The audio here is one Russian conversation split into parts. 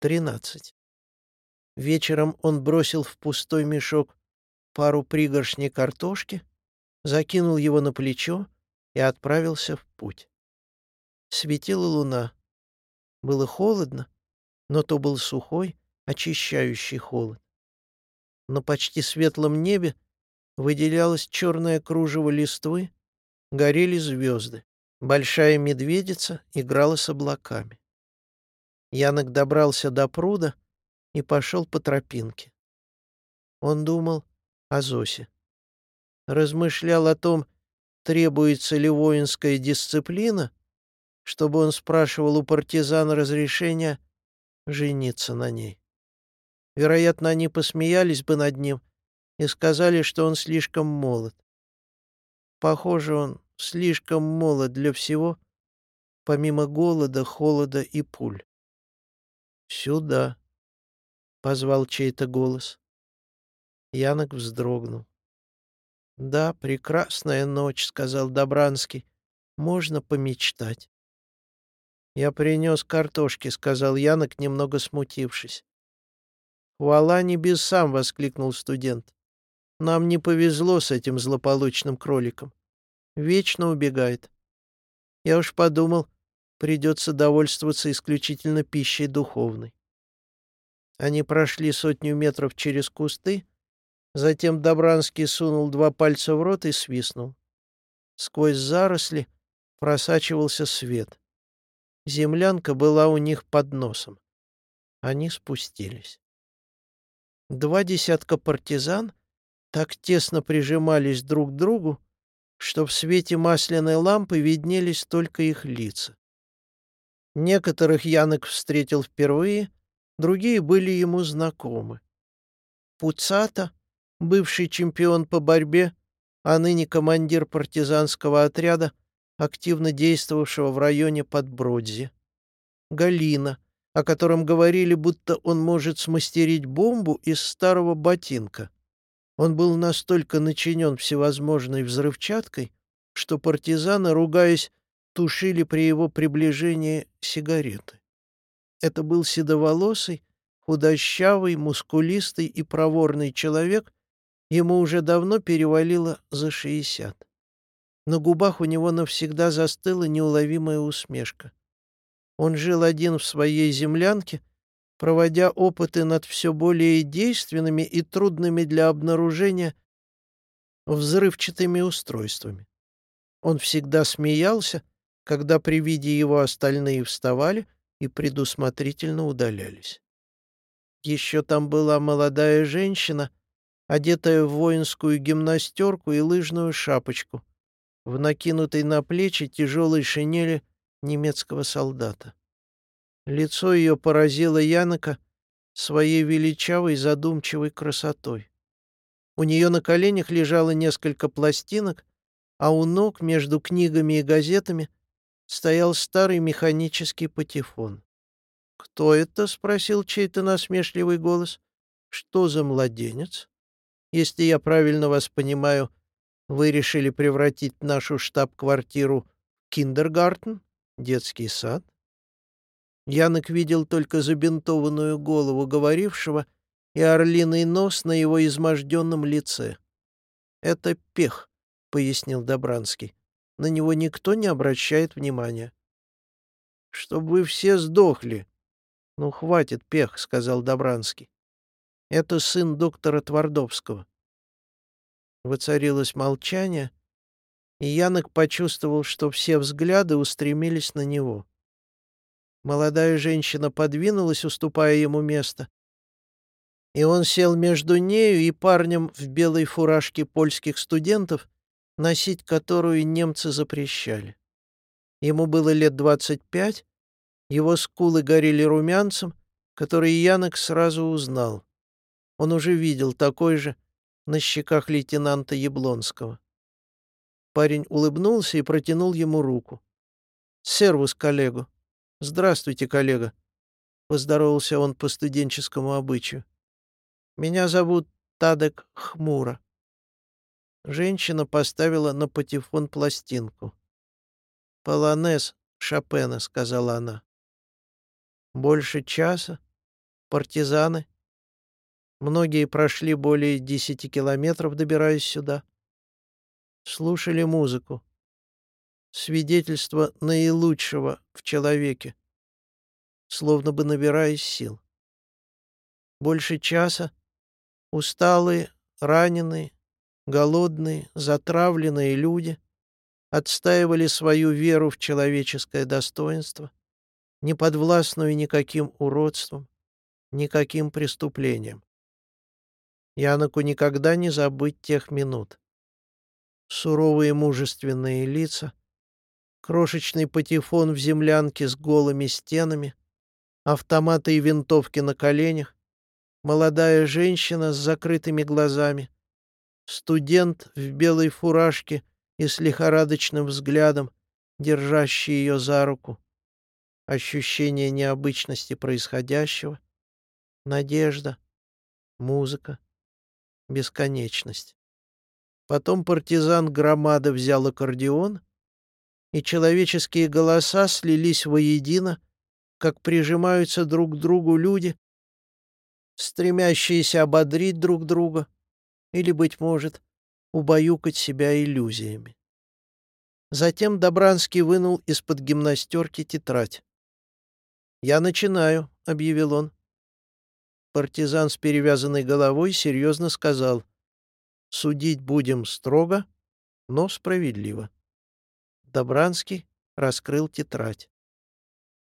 тринадцать. Вечером он бросил в пустой мешок пару пригоршней картошки, закинул его на плечо и отправился в путь. Светила луна. Было холодно, но то был сухой, очищающий холод. На почти светлом небе выделялось черное кружево листвы, горели звезды. Большая медведица играла с облаками. Янок добрался до пруда и пошел по тропинке. Он думал о Зосе. Размышлял о том, требуется ли воинская дисциплина, чтобы он спрашивал у партизан разрешения жениться на ней. Вероятно, они посмеялись бы над ним и сказали, что он слишком молод. Похоже, он слишком молод для всего, помимо голода, холода и пуль. «Сюда», — позвал чей-то голос. Янок вздрогнул. «Да, прекрасная ночь», — сказал Добранский. «Можно помечтать». «Я принес картошки», — сказал Янок, немного смутившись. «Хвала небесам!» — воскликнул студент. «Нам не повезло с этим злополучным кроликом. Вечно убегает. Я уж подумал, придется довольствоваться исключительно пищей духовной». Они прошли сотню метров через кусты, затем Добранский сунул два пальца в рот и свистнул. Сквозь заросли просачивался свет. Землянка была у них под носом. Они спустились. Два десятка партизан так тесно прижимались друг к другу, что в свете масляной лампы виднелись только их лица. Некоторых Янок встретил впервые, другие были ему знакомы. Пуцата, бывший чемпион по борьбе, а ныне командир партизанского отряда, активно действовавшего в районе Подбродзи. Галина, о котором говорили, будто он может смастерить бомбу из старого ботинка. Он был настолько начинен всевозможной взрывчаткой, что партизаны, ругаясь, тушили при его приближении сигареты. Это был седоволосый, худощавый, мускулистый и проворный человек, ему уже давно перевалило за шестьдесят. На губах у него навсегда застыла неуловимая усмешка. Он жил один в своей землянке, проводя опыты над все более действенными и трудными для обнаружения взрывчатыми устройствами. Он всегда смеялся, когда при виде его остальные вставали и предусмотрительно удалялись. Еще там была молодая женщина, одетая в воинскую гимнастерку и лыжную шапочку, в накинутой на плечи тяжелой шинели немецкого солдата. Лицо ее поразило Янока своей величавой задумчивой красотой. У нее на коленях лежало несколько пластинок, а у ног между книгами и газетами стоял старый механический патефон. «Кто это?» — спросил чей-то насмешливый голос. «Что за младенец? Если я правильно вас понимаю, вы решили превратить нашу штаб-квартиру в киндергартен, детский сад? Янок видел только забинтованную голову говорившего и орлиный нос на его изможденном лице. «Это пех», — пояснил Добранский. «На него никто не обращает внимания». «Чтоб вы все сдохли». «Ну, хватит, пех», — сказал Добранский. «Это сын доктора Твардовского. Воцарилось молчание, и Янок почувствовал, что все взгляды устремились на него. Молодая женщина подвинулась, уступая ему место, и он сел между нею и парнем в белой фуражке польских студентов, носить которую немцы запрещали. Ему было лет двадцать пять, его скулы горели румянцем, который Янок сразу узнал. Он уже видел такой же, на щеках лейтенанта Яблонского. Парень улыбнулся и протянул ему руку. «Сервус, коллегу!» «Здравствуйте, коллега!» Поздоровался он по студенческому обычаю. «Меня зовут Тадек Хмура». Женщина поставила на патефон пластинку. «Полонез Шопена», — сказала она. Больше часа партизаны. Многие прошли более десяти километров, добираясь сюда. Слушали музыку. Свидетельство наилучшего в человеке, словно бы набираясь сил. Больше часа усталые, раненые, голодные, затравленные люди отстаивали свою веру в человеческое достоинство, не подвластную никаким уродством, никаким преступлением. Яноку никогда не забыть тех минут. Суровые мужественные лица, крошечный патефон в землянке с голыми стенами, автоматы и винтовки на коленях, молодая женщина с закрытыми глазами, студент в белой фуражке и с лихорадочным взглядом, держащий ее за руку, ощущение необычности происходящего, надежда, музыка, бесконечность. Потом партизан Громада взял аккордеон, и человеческие голоса слились воедино, как прижимаются друг к другу люди, стремящиеся ободрить друг друга или, быть может, убаюкать себя иллюзиями. Затем Добранский вынул из-под гимнастерки тетрадь. «Я начинаю», — объявил он. Партизан с перевязанной головой серьезно сказал, «Судить будем строго, но справедливо». Добранский раскрыл тетрадь.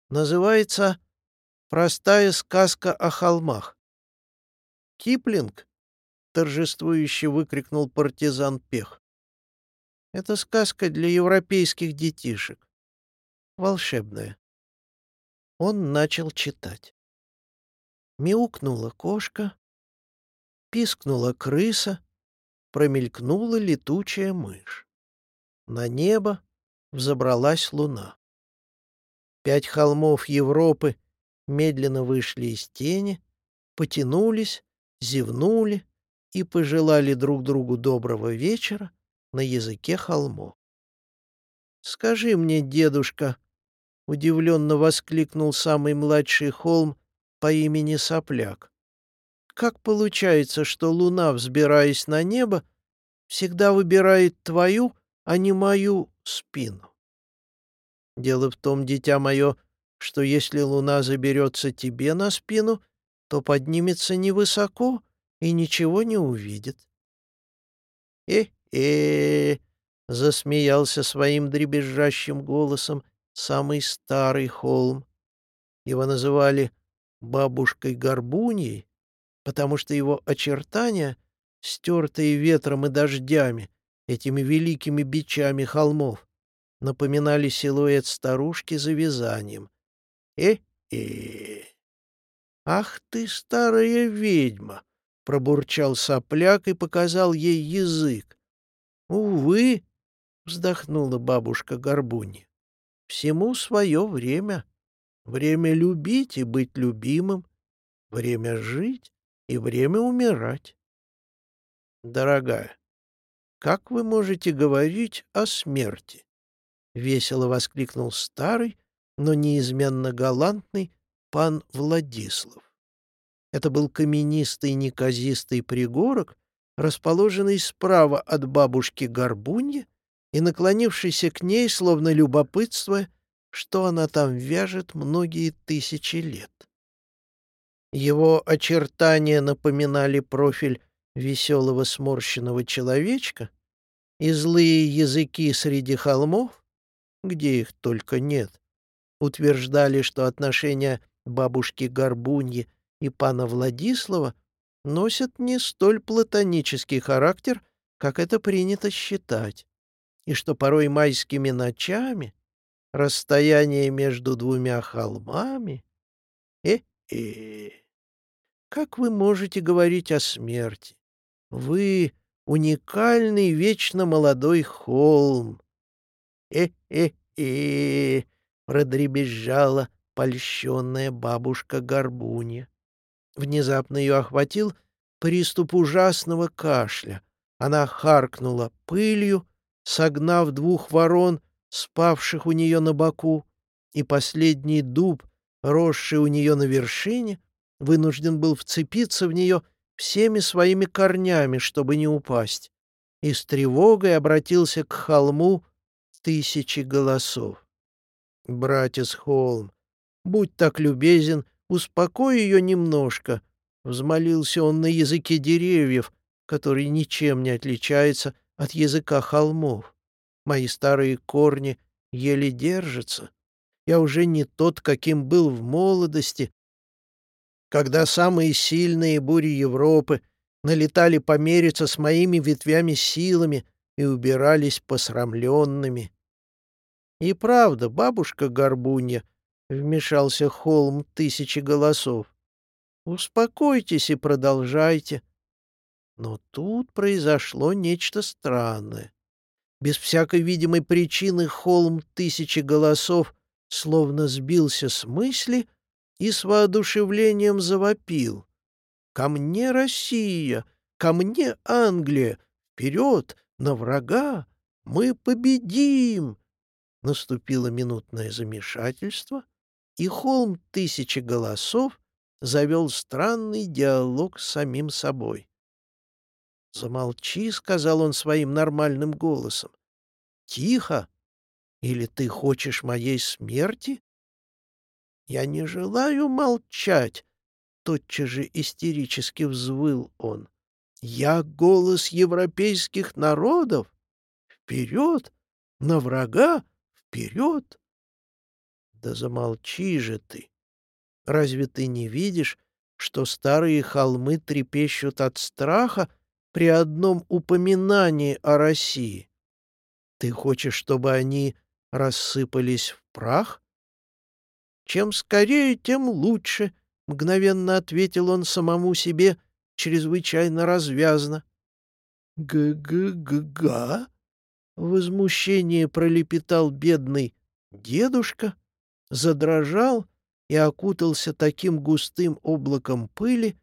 Называется «Простая сказка о холмах». «Киплинг?» — торжествующе выкрикнул партизан Пех. «Это сказка для европейских детишек. Волшебная». Он начал читать. Мяукнула кошка, пискнула крыса, промелькнула летучая мышь. На небо взобралась луна. Пять холмов Европы медленно вышли из тени, потянулись зевнули и пожелали друг другу доброго вечера на языке холмов. «Скажи мне, дедушка», — удивленно воскликнул самый младший холм по имени Сопляк, «как получается, что луна, взбираясь на небо, всегда выбирает твою, а не мою спину?» «Дело в том, дитя мое, что если луна заберется тебе на спину, — то поднимется невысоко и ничего не увидит. «Э-э!» — засмеялся своим дребезжащим голосом самый старый холм. Его называли «бабушкой-горбуньей», потому что его очертания, стертые ветром и дождями, этими великими бичами холмов, напоминали силуэт старушки за вязанием. «Э-э!» «Ах ты, старая ведьма!» — пробурчал сопляк и показал ей язык. «Увы!» — вздохнула бабушка Горбуни. «Всему свое время. Время любить и быть любимым, время жить и время умирать». «Дорогая, как вы можете говорить о смерти?» — весело воскликнул старый, но неизменно галантный пан Владислав. Это был каменистый неказистый пригорок, расположенный справа от бабушки Горбуньи и наклонившийся к ней, словно любопытствуя, что она там вяжет многие тысячи лет. Его очертания напоминали профиль веселого сморщенного человечка, и злые языки среди холмов, где их только нет, утверждали, что отношения бабушки Горбуньи и пана Владислава носят не столь платонический характер, как это принято считать, и что порой майскими ночами расстояние между двумя холмами... Э-э! Как вы можете говорить о смерти? Вы — уникальный вечно молодой холм. Э-э-э! Продребезжала польщенная бабушка Горбунья. Внезапно ее охватил приступ ужасного кашля. Она харкнула пылью, согнав двух ворон, спавших у нее на боку, и последний дуб, росший у нее на вершине, вынужден был вцепиться в нее всеми своими корнями, чтобы не упасть, и с тревогой обратился к холму тысячи голосов. «Братец Холм, будь так любезен, успокой ее немножко», — взмолился он на языке деревьев, который ничем не отличается от языка холмов. «Мои старые корни еле держатся. Я уже не тот, каким был в молодости, когда самые сильные бури Европы налетали помериться с моими ветвями силами и убирались посрамленными. И правда, бабушка Горбунья, — вмешался холм тысячи голосов, — успокойтесь и продолжайте. Но тут произошло нечто странное. Без всякой видимой причины холм тысячи голосов словно сбился с мысли и с воодушевлением завопил. «Ко мне Россия! Ко мне Англия! Вперед! На врага! Мы победим!» Наступило минутное замешательство, и холм тысячи голосов завел странный диалог с самим собой. «Замолчи», — сказал он своим нормальным голосом. «Тихо! Или ты хочешь моей смерти?» «Я не желаю молчать!» — тотчас же истерически взвыл он. «Я голос европейских народов! Вперед! На врага! Вперед!» «Да замолчи же ты! Разве ты не видишь, что старые холмы трепещут от страха при одном упоминании о России? Ты хочешь, чтобы они рассыпались в прах?» «Чем скорее, тем лучше», — мгновенно ответил он самому себе, чрезвычайно развязно. «Г-г-г-га?» — в возмущении пролепетал бедный дедушка, задрожал и окутался таким густым облаком пыли,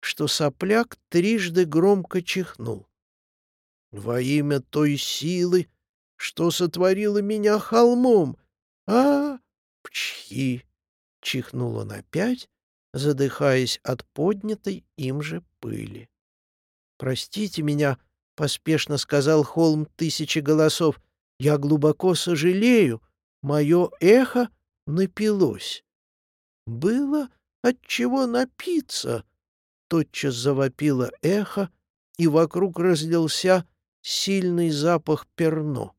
что сопляк трижды громко чихнул. «Во имя той силы, что сотворила меня холмом! А, Пчхи! — чихнул он опять, задыхаясь от поднятой им же пыли. — Простите меня, — поспешно сказал холм тысячи голосов, — я глубоко сожалею, мое эхо напилось. — Было от чего напиться, — тотчас завопило эхо, и вокруг разлился сильный запах перно.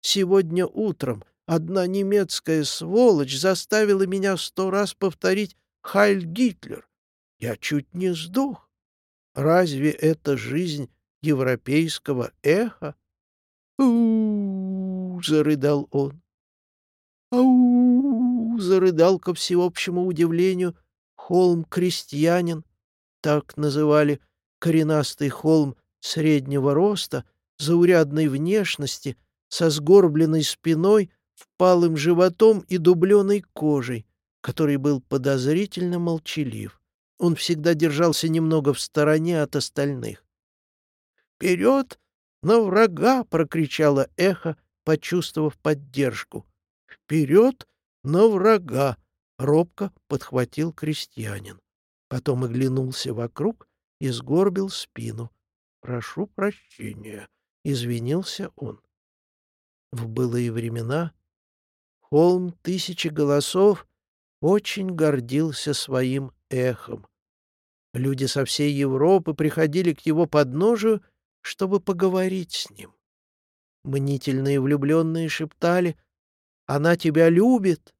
Сегодня утром Одна немецкая сволочь заставила меня сто раз повторить «Хайль Гитлер». Я чуть не сдох. Разве это жизнь европейского эха? у, зарыдал он. «Ау!» — зарыдал ко всеобщему удивлению холм-крестьянин, так называли коренастый холм среднего роста, заурядной внешности, со сгорбленной спиной впалым животом и дубленой кожей, который был подозрительно молчалив. Он всегда держался немного в стороне от остальных. «Вперед! На врага!» — прокричало эхо, почувствовав поддержку. «Вперед! На врага!» — робко подхватил крестьянин. Потом оглянулся вокруг и сгорбил спину. «Прошу прощения», — извинился он. В былые времена Холм тысячи голосов очень гордился своим эхом. Люди со всей Европы приходили к его подножию, чтобы поговорить с ним. Мнительные влюбленные шептали «Она тебя любит!»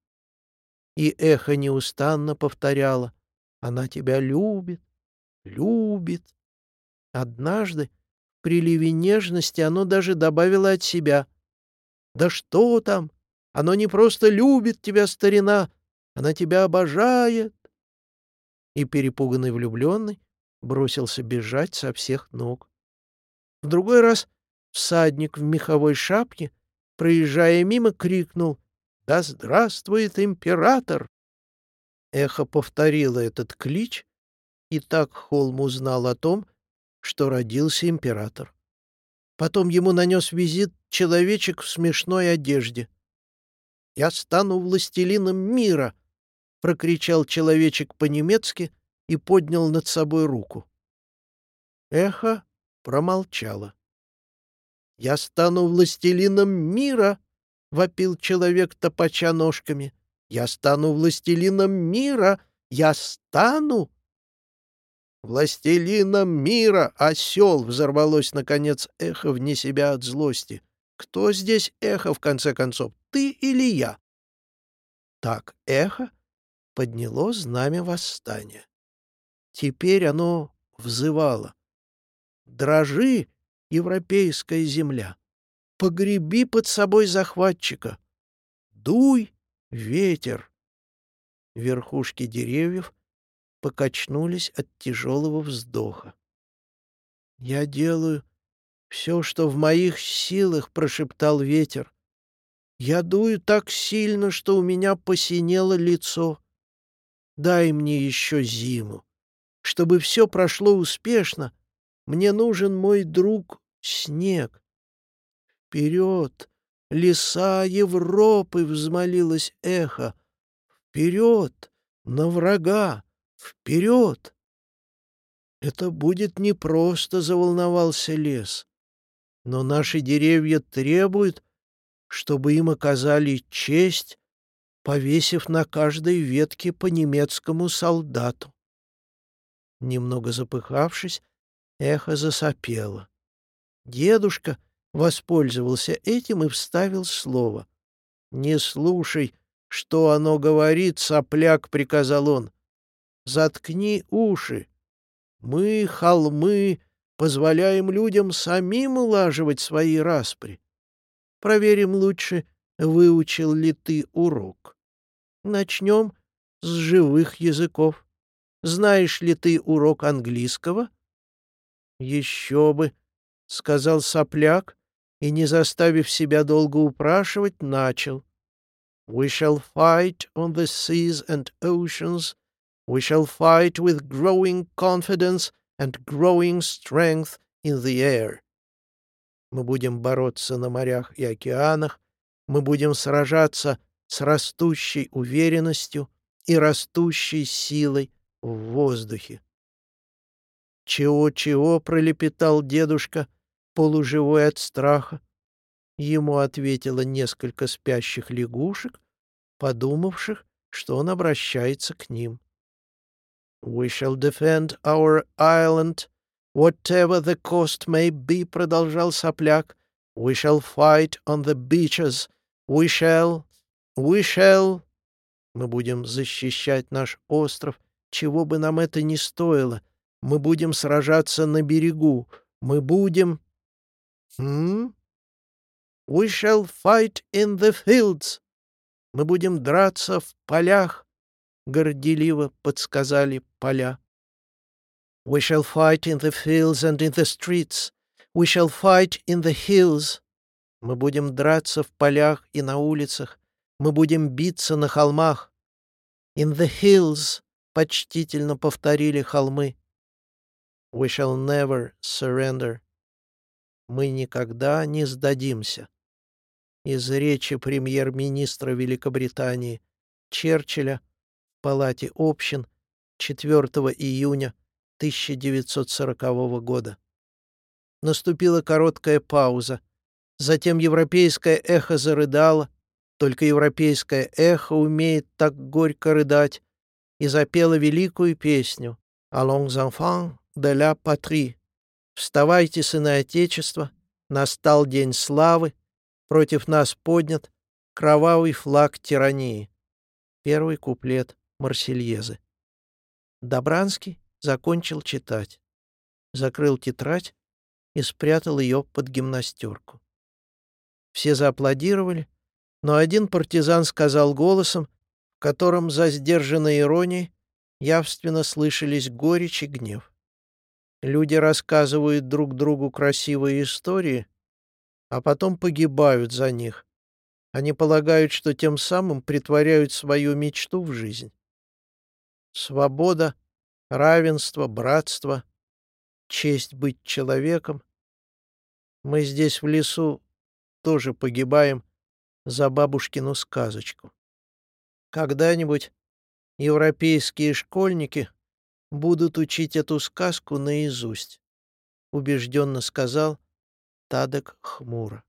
И эхо неустанно повторяло «Она тебя любит, любит». Однажды в приливе нежности оно даже добавило от себя «Да что там! Оно не просто любит тебя, старина, она тебя обожает. И перепуганный влюбленный бросился бежать со всех ног. В другой раз всадник в меховой шапке, проезжая мимо, крикнул «Да здравствует император!» Эхо повторило этот клич, и так Холм узнал о том, что родился император. Потом ему нанес визит человечек в смешной одежде. «Я стану властелином мира!» — прокричал человечек по-немецки и поднял над собой руку. Эхо промолчало. «Я стану властелином мира!» — вопил человек, топача ножками. «Я стану властелином мира! Я стану!» «Властелином мира, осел!» — взорвалось, наконец, эхо вне себя от злости. «Кто здесь эхо, в конце концов, ты или я?» Так эхо подняло знамя восстания. Теперь оно взывало. «Дрожи, европейская земля! Погреби под собой захватчика! Дуй, ветер!» Верхушки деревьев покачнулись от тяжелого вздоха. «Я делаю все, что в моих силах», — прошептал ветер. «Я дую так сильно, что у меня посинело лицо. Дай мне еще зиму. Чтобы все прошло успешно, мне нужен мой друг снег. Вперед! Леса Европы!» — взмолилось эхо. «Вперед! На врага! Вперед!» «Это будет непросто», — заволновался лес. «Но наши деревья требуют, чтобы им оказали честь, повесив на каждой ветке по немецкому солдату». Немного запыхавшись, эхо засопело. Дедушка воспользовался этим и вставил слово. «Не слушай, что оно говорит, сопляк», — приказал он. «Заткни уши. Мы, холмы, позволяем людям самим улаживать свои распри. Проверим лучше, выучил ли ты урок. Начнем с живых языков. Знаешь ли ты урок английского? Еще бы, — сказал сопляк, и, не заставив себя долго упрашивать, начал. We shall fight on the seas and oceans. We shall fight with growing confidence and growing strength in the air. Мы будем бороться на морях и океанах, мы будем сражаться с растущей уверенностью и растущей силой в воздухе. «Чего-чего?» — пролепетал дедушка, полуживой от страха. Ему ответило несколько спящих лягушек, подумавших, что он обращается к ним. «We shall defend our island, whatever the cost may be», — продолжал сопляк. «We shall fight on the beaches. We shall... We shall...» «Мы будем защищать наш остров, чего бы нам это ни стоило. Мы будем сражаться на берегу. Мы будем...» «Хм? We shall fight in the fields. Мы будем драться в полях», — горделиво подсказали поля. «We shall fight in the fields and in the streets. We shall fight in the hills». Мы будем драться в полях и на улицах. Мы будем биться на холмах. «In the hills», — почтительно повторили холмы. «We shall never surrender». Мы никогда не сдадимся. Из речи премьер-министра Великобритании Черчилля в Палате общин 4 июня 1940 года. Наступила короткая пауза. Затем европейское эхо зарыдало, только европейское эхо умеет так горько рыдать, и запела великую песню «Allons enfants de la patrie» Вставайте, сыны Отечества, настал день славы, против нас поднят кровавый флаг тирании. Первый куплет Марсельезы. Добранский закончил читать, закрыл тетрадь и спрятал ее под гимнастерку. Все зааплодировали, но один партизан сказал голосом, в котором за сдержанной иронией явственно слышались горечь и гнев. Люди рассказывают друг другу красивые истории, а потом погибают за них. Они полагают, что тем самым притворяют свою мечту в жизнь. Свобода, равенство, братство, честь быть человеком. Мы здесь в лесу тоже погибаем за бабушкину сказочку. Когда-нибудь европейские школьники будут учить эту сказку наизусть», — убежденно сказал Тадок хмуро.